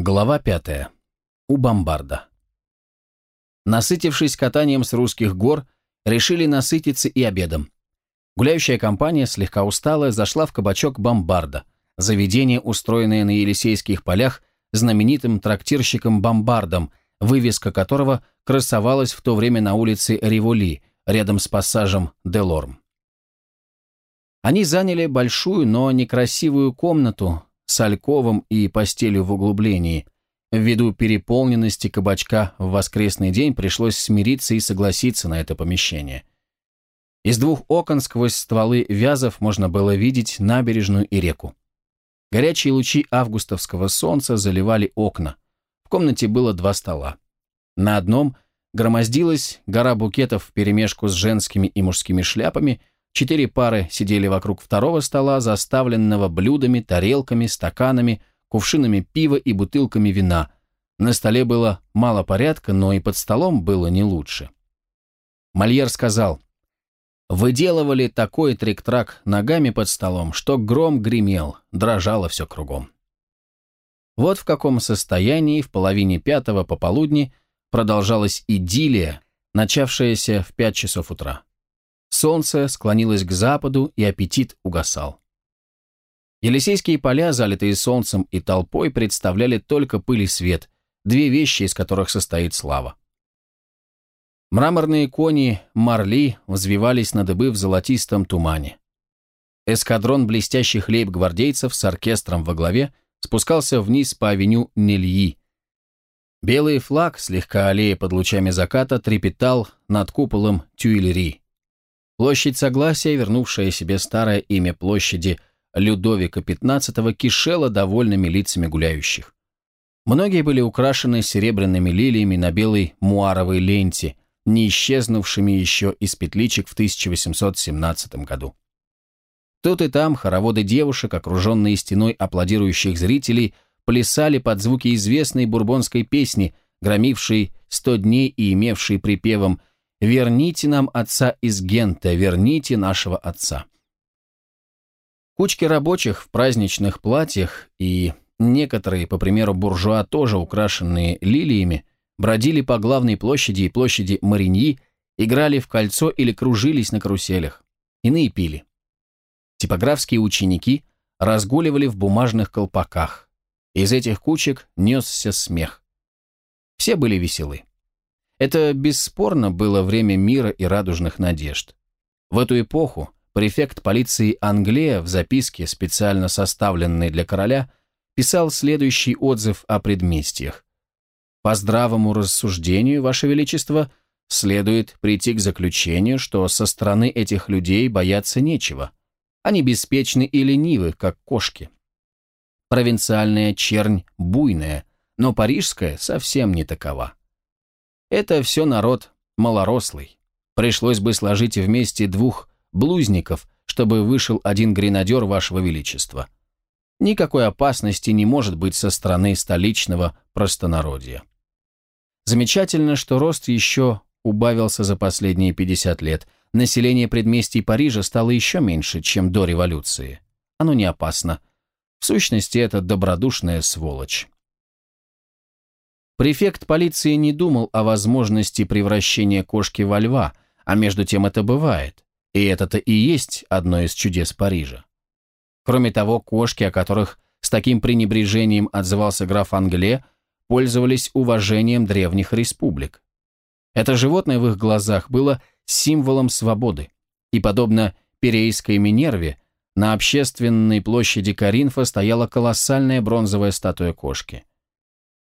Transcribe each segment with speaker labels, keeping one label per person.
Speaker 1: Глава пятая. У бомбарда. Насытившись катанием с русских гор, решили насытиться и обедом. Гуляющая компания, слегка усталая, зашла в кабачок бомбарда, заведение, устроенное на Елисейских полях знаменитым трактирщиком Бомбардом, вывеска которого красовалась в то время на улице Риволи, рядом с пассажем Делорм. Они заняли большую, но некрасивую комнату с альковом и постелью в углублении. Ввиду переполненности кабачка в воскресный день пришлось смириться и согласиться на это помещение. Из двух окон сквозь стволы вязов можно было видеть набережную и реку. Горячие лучи августовского солнца заливали окна. В комнате было два стола. На одном громоздилась гора букетов вперемешку с женскими и мужскими шляпами – Четыре пары сидели вокруг второго стола, заставленного блюдами, тарелками, стаканами, кувшинами пива и бутылками вина. На столе было мало порядка, но и под столом было не лучше. Мольер сказал, «Выделывали такой трик-трак ногами под столом, что гром гремел, дрожало все кругом». Вот в каком состоянии в половине пятого пополудни продолжалась идиллия, начавшаяся в пять часов утра. Солнце склонилось к западу, и аппетит угасал. Елисейские поля, залитые солнцем и толпой, представляли только пыль и свет, две вещи, из которых состоит слава. Мраморные кони Марли взвивались на дыбы в золотистом тумане. Эскадрон блестящих лейб-гвардейцев с оркестром во главе спускался вниз по авеню Нельи. Белый флаг, слегка аллея под лучами заката, трепетал над куполом Тюильри. Площадь Согласия, вернувшая себе старое имя площади Людовика XV, кишела довольными лицами гуляющих. Многие были украшены серебряными лилиями на белой муаровой ленте, не исчезнувшими еще из петличек в 1817 году. Тут и там хороводы девушек, окруженные стеной аплодирующих зрителей, плясали под звуки известной бурбонской песни, громившей «Сто дней» и имевшей припевом «Верните нам отца из Гента, верните нашего отца». Кучки рабочих в праздничных платьях и некоторые, по примеру буржуа, тоже украшенные лилиями, бродили по главной площади и площади Мариньи, играли в кольцо или кружились на каруселях. Иные пили. Типографские ученики разгуливали в бумажных колпаках. Из этих кучек несся смех. Все были веселы. Это бесспорно было время мира и радужных надежд. В эту эпоху префект полиции Англия в записке, специально составленной для короля, писал следующий отзыв о предместьях. «По здравому рассуждению, Ваше Величество, следует прийти к заключению, что со стороны этих людей бояться нечего. Они беспечны и ленивы, как кошки. Провинциальная чернь буйная, но парижская совсем не такова. Это все народ малорослый. Пришлось бы сложить вместе двух блузников, чтобы вышел один гренадер вашего величества. Никакой опасности не может быть со стороны столичного простонародья. Замечательно, что рост еще убавился за последние 50 лет. Население предместий Парижа стало еще меньше, чем до революции. Оно не опасно. В сущности, это добродушная сволочь. Префект полиции не думал о возможности превращения кошки во льва, а между тем это бывает. И это-то и есть одно из чудес Парижа. Кроме того, кошки, о которых с таким пренебрежением отзывался граф Англе, пользовались уважением древних республик. Это животное в их глазах было символом свободы, и, подобно Перейской Минерве, на общественной площади Каринфа стояла колоссальная бронзовая статуя кошки.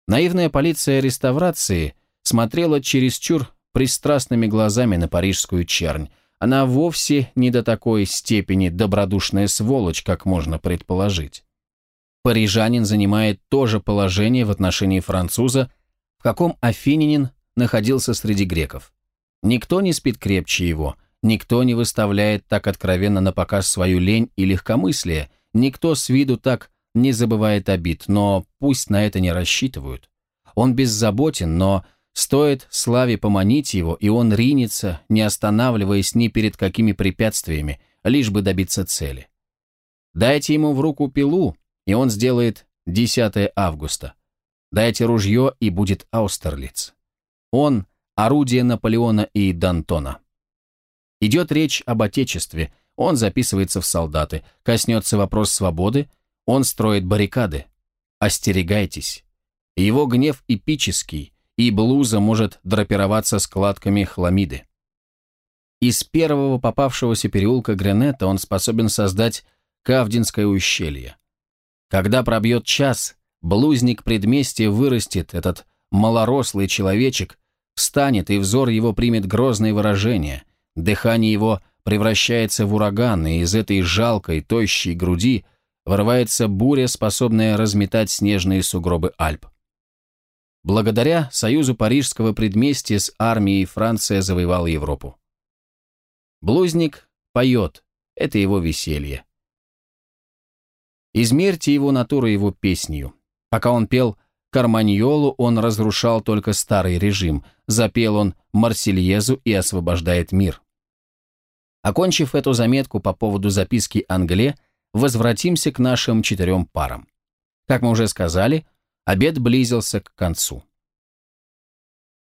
Speaker 1: Наивная полиция реставрации смотрела чересчур пристрастными глазами на парижскую чернь. Она вовсе не до такой степени добродушная сволочь, как можно предположить. Парижанин занимает то же положение в отношении француза, в каком афининин находился среди греков. Никто не спит крепче его, никто не выставляет так откровенно на показ свою лень и легкомыслие, никто с виду так не забывает обид, но пусть на это не рассчитывают. Он беззаботен, но стоит славе поманить его, и он ринется, не останавливаясь ни перед какими препятствиями, лишь бы добиться цели. Дайте ему в руку пилу, и он сделает 10 августа. Дайте ружье, и будет Аустерлиц. Он – орудие Наполеона и Д'Антона. Идет речь об Отечестве, он записывается в солдаты, коснется вопрос свободы, он строит баррикады. Остерегайтесь. Его гнев эпический, и блуза может драпироваться складками хламиды. Из первого попавшегося переулка Гренета он способен создать Кавдинское ущелье. Когда пробьет час, блузник предместья вырастет, этот малорослый человечек, встанет, и взор его примет грозное выражение, дыхание его превращается в ураган, и из этой жалкой, тощей груди вырывается буря, способная разметать снежные сугробы Альп. Благодаря союзу парижского предместья с армией Франция завоевала Европу. Блузник поет, это его веселье. Измерьте его натуру его песнью. Пока он пел Карманьолу, он разрушал только старый режим, запел он Марсельезу и освобождает мир. Окончив эту заметку по поводу записки Англе, возвратимся к нашим четырем парам. Как мы уже сказали, Обед близился к концу.